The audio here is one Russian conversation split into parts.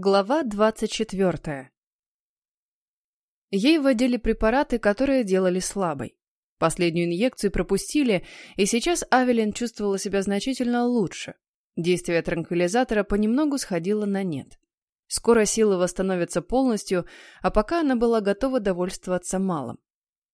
Глава 24. Ей вводили препараты, которые делали слабой. Последнюю инъекцию пропустили, и сейчас Авелин чувствовала себя значительно лучше. Действие транквилизатора понемногу сходило на нет. Скоро силы восстановятся полностью, а пока она была готова довольствоваться малым.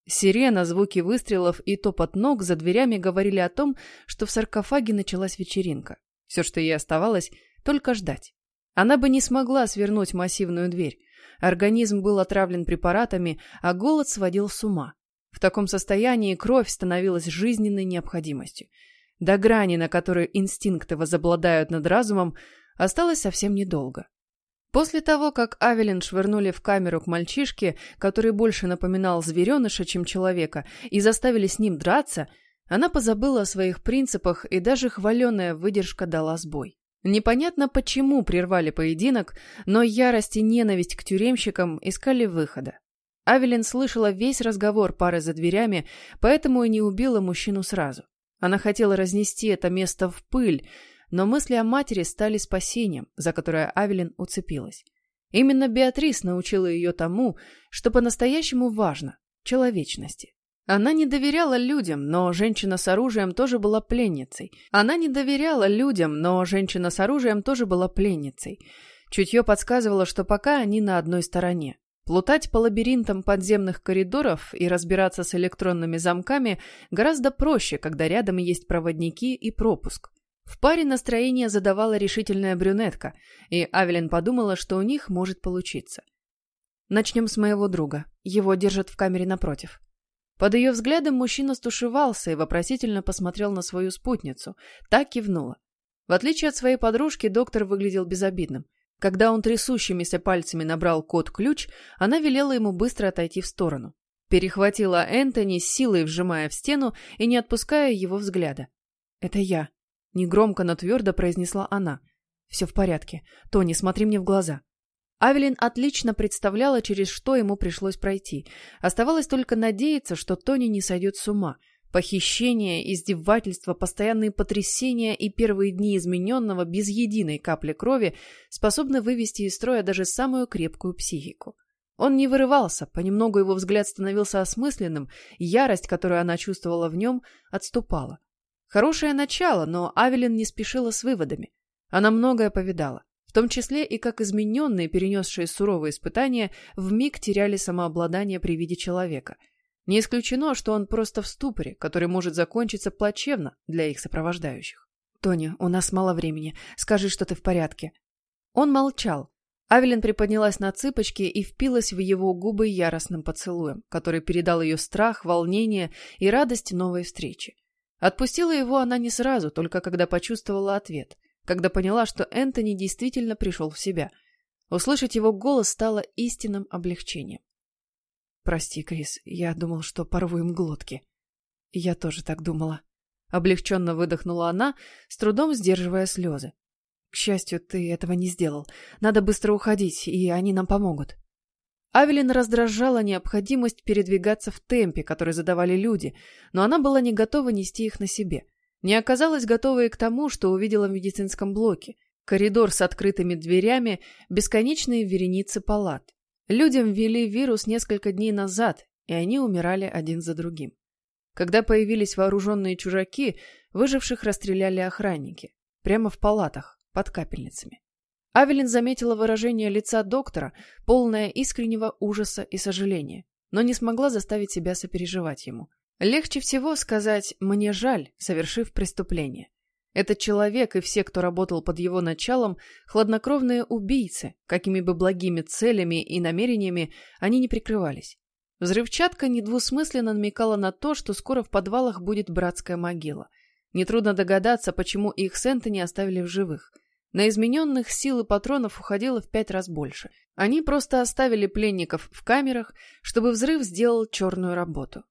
Сирена, звуки выстрелов и топот ног за дверями говорили о том, что в саркофаге началась вечеринка. Все, что ей оставалось, только ждать. Она бы не смогла свернуть массивную дверь. Организм был отравлен препаратами, а голод сводил с ума. В таком состоянии кровь становилась жизненной необходимостью. До грани, на которой инстинкты возобладают над разумом, осталось совсем недолго. После того, как Авелин швырнули в камеру к мальчишке, который больше напоминал звереныша, чем человека, и заставили с ним драться, она позабыла о своих принципах, и даже хваленая выдержка дала сбой. Непонятно, почему прервали поединок, но ярость и ненависть к тюремщикам искали выхода. Авелин слышала весь разговор пары за дверями, поэтому и не убила мужчину сразу. Она хотела разнести это место в пыль, но мысли о матери стали спасением, за которое Авелин уцепилась. Именно Беатрис научила ее тому, что по-настоящему важно – человечности. Она не доверяла людям, но женщина с оружием тоже была пленницей. Она не доверяла людям, но женщина с оружием тоже была пленницей. Чутье подсказывало, что пока они на одной стороне. Плутать по лабиринтам подземных коридоров и разбираться с электронными замками гораздо проще, когда рядом есть проводники и пропуск. В паре настроение задавала решительная брюнетка, и Авелин подумала, что у них может получиться. Начнем с моего друга. Его держат в камере напротив. Под ее взглядом мужчина стушевался и вопросительно посмотрел на свою спутницу. Так кивнула. В отличие от своей подружки, доктор выглядел безобидным. Когда он трясущимися пальцами набрал код-ключ, она велела ему быстро отойти в сторону. Перехватила Энтони, силой вжимая в стену и не отпуская его взгляда. «Это я», — негромко, но твердо произнесла она. «Все в порядке. Тони, смотри мне в глаза». Авелин отлично представляла, через что ему пришлось пройти. Оставалось только надеяться, что Тони не сойдет с ума. Похищение, издевательство, постоянные потрясения и первые дни измененного без единой капли крови способны вывести из строя даже самую крепкую психику. Он не вырывался, понемногу его взгляд становился осмысленным, ярость, которую она чувствовала в нем, отступала. Хорошее начало, но Авелин не спешила с выводами. Она многое повидала том числе и как измененные, перенесшие суровые испытания, вмиг теряли самообладание при виде человека. Не исключено, что он просто в ступоре, который может закончиться плачевно для их сопровождающих. «Тони, у нас мало времени. Скажи, что ты в порядке». Он молчал. Авелин приподнялась на цыпочки и впилась в его губы яростным поцелуем, который передал ее страх, волнение и радость новой встречи. Отпустила его она не сразу, только когда почувствовала ответ когда поняла, что Энтони действительно пришел в себя. Услышать его голос стало истинным облегчением. «Прости, Крис, я думал, что порву им глотки». «Я тоже так думала». Облегченно выдохнула она, с трудом сдерживая слезы. «К счастью, ты этого не сделал. Надо быстро уходить, и они нам помогут». Авелин раздражала необходимость передвигаться в темпе, который задавали люди, но она была не готова нести их на себе не оказалась готовой к тому, что увидела в медицинском блоке. Коридор с открытыми дверями, бесконечные вереницы палат. Людям ввели вирус несколько дней назад, и они умирали один за другим. Когда появились вооруженные чужаки, выживших расстреляли охранники. Прямо в палатах, под капельницами. Авелин заметила выражение лица доктора, полное искреннего ужаса и сожаления, но не смогла заставить себя сопереживать ему – Легче всего сказать «мне жаль», совершив преступление. Этот человек и все, кто работал под его началом, хладнокровные убийцы, какими бы благими целями и намерениями они не прикрывались. Взрывчатка недвусмысленно намекала на то, что скоро в подвалах будет братская могила. Нетрудно догадаться, почему их с Энтони оставили в живых. На измененных силы патронов уходило в пять раз больше. Они просто оставили пленников в камерах, чтобы взрыв сделал черную работу.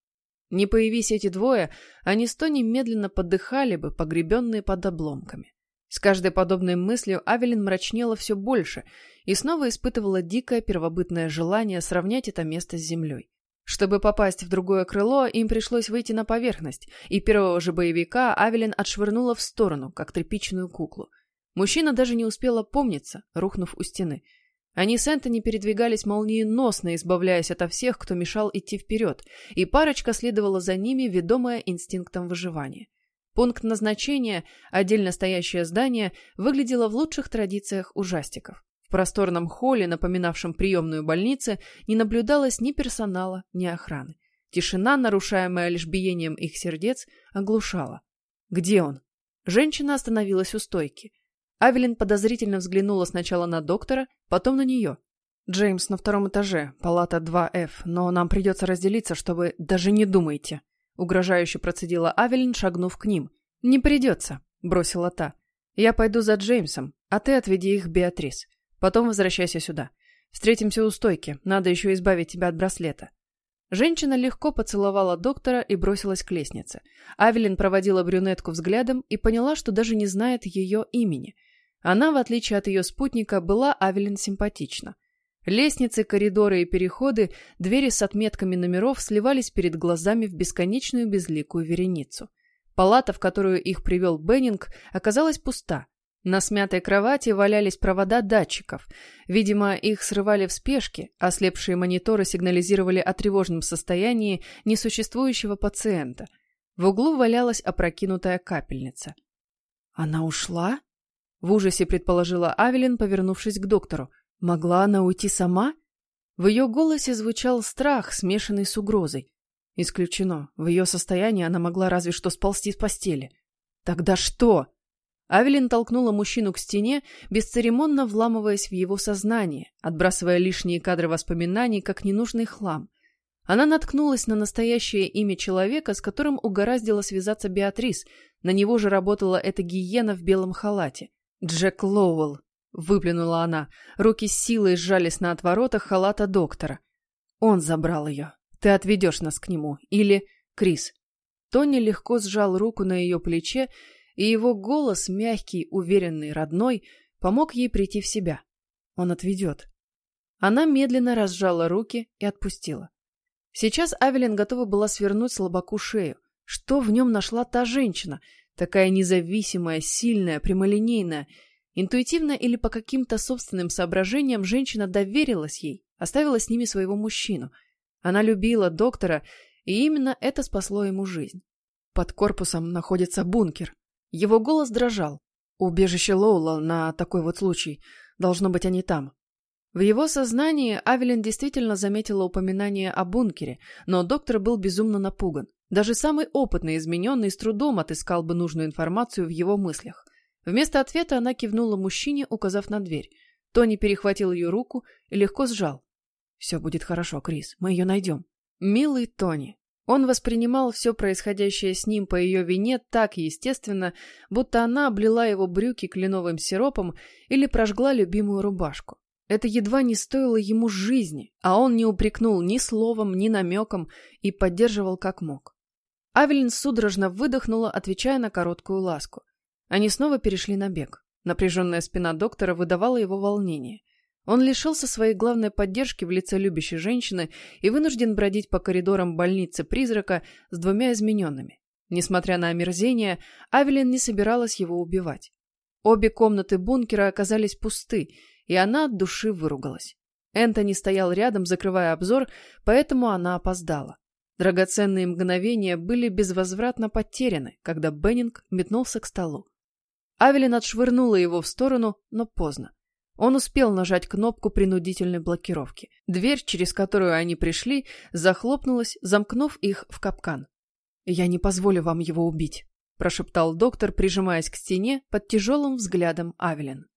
Не появись эти двое, они сто немедленно подыхали бы, погребенные под обломками. С каждой подобной мыслью Авелин мрачнела все больше и снова испытывала дикое первобытное желание сравнять это место с землей. Чтобы попасть в другое крыло, им пришлось выйти на поверхность, и первого же боевика Авелин отшвырнула в сторону, как тряпичную куклу. Мужчина даже не успел опомниться, рухнув у стены. Они с Энтони передвигались молниеносно, избавляясь ото всех, кто мешал идти вперед, и парочка следовала за ними, ведомая инстинктом выживания. Пункт назначения, отдельно стоящее здание, выглядело в лучших традициях ужастиков. В просторном холле, напоминавшем приемную больницы, не наблюдалось ни персонала, ни охраны. Тишина, нарушаемая лишь биением их сердец, оглушала. «Где он?» Женщина остановилась у стойки. Авелин подозрительно взглянула сначала на доктора, потом на нее. «Джеймс на втором этаже, палата 2F, но нам придется разделиться, чтобы... Даже не думайте!» Угрожающе процедила Авелин, шагнув к ним. «Не придется», — бросила та. «Я пойду за Джеймсом, а ты отведи их Беатрис. Потом возвращайся сюда. Встретимся у стойки, надо еще избавить тебя от браслета». Женщина легко поцеловала доктора и бросилась к лестнице. Авелин проводила брюнетку взглядом и поняла, что даже не знает ее имени — она, в отличие от ее спутника, была Авелин симпатична. Лестницы, коридоры и переходы, двери с отметками номеров сливались перед глазами в бесконечную безликую вереницу. Палата, в которую их привел Беннинг, оказалась пуста. На смятой кровати валялись провода датчиков. Видимо, их срывали в спешке, а слепшие мониторы сигнализировали о тревожном состоянии несуществующего пациента. В углу валялась опрокинутая капельница. «Она ушла?» В ужасе предположила Авелин, повернувшись к доктору. Могла она уйти сама? В ее голосе звучал страх, смешанный с угрозой. Исключено. В ее состоянии она могла разве что сползти с постели. Тогда что? Авелин толкнула мужчину к стене, бесцеремонно вламываясь в его сознание, отбрасывая лишние кадры воспоминаний, как ненужный хлам. Она наткнулась на настоящее имя человека, с которым угораздило связаться Беатрис. На него же работала эта гиена в белом халате. «Джек Лоуэлл», — выплюнула она. Руки силой сжались на отворотах халата доктора. «Он забрал ее. Ты отведешь нас к нему. Или... Крис». Тони легко сжал руку на ее плече, и его голос, мягкий, уверенный, родной, помог ей прийти в себя. Он отведет. Она медленно разжала руки и отпустила. Сейчас Авелин готова была свернуть слабаку шею. Что в нем нашла та женщина? Такая независимая, сильная, прямолинейная. Интуитивно или по каким-то собственным соображениям женщина доверилась ей, оставила с ними своего мужчину. Она любила доктора, и именно это спасло ему жизнь. Под корпусом находится бункер. Его голос дрожал. Убежище Лоула на такой вот случай. Должно быть, они там. В его сознании Авелин действительно заметила упоминание о бункере, но доктор был безумно напуган. Даже самый опытный измененный с трудом отыскал бы нужную информацию в его мыслях. Вместо ответа она кивнула мужчине, указав на дверь. Тони перехватил ее руку и легко сжал. «Все будет хорошо, Крис, мы ее найдем». Милый Тони. Он воспринимал все происходящее с ним по ее вине так естественно, будто она облила его брюки кленовым сиропом или прожгла любимую рубашку. Это едва не стоило ему жизни, а он не упрекнул ни словом, ни намеком и поддерживал как мог. Авелин судорожно выдохнула, отвечая на короткую ласку. Они снова перешли на бег. Напряженная спина доктора выдавала его волнение. Он лишился своей главной поддержки в лице любящей женщины и вынужден бродить по коридорам больницы призрака с двумя измененными. Несмотря на омерзение, Авелин не собиралась его убивать. Обе комнаты бункера оказались пусты, и она от души выругалась. Энтони стоял рядом, закрывая обзор, поэтому она опоздала. Драгоценные мгновения были безвозвратно потеряны, когда Беннинг метнулся к столу. Авелин отшвырнула его в сторону, но поздно. Он успел нажать кнопку принудительной блокировки. Дверь, через которую они пришли, захлопнулась, замкнув их в капкан. «Я не позволю вам его убить», – прошептал доктор, прижимаясь к стене под тяжелым взглядом Авелин.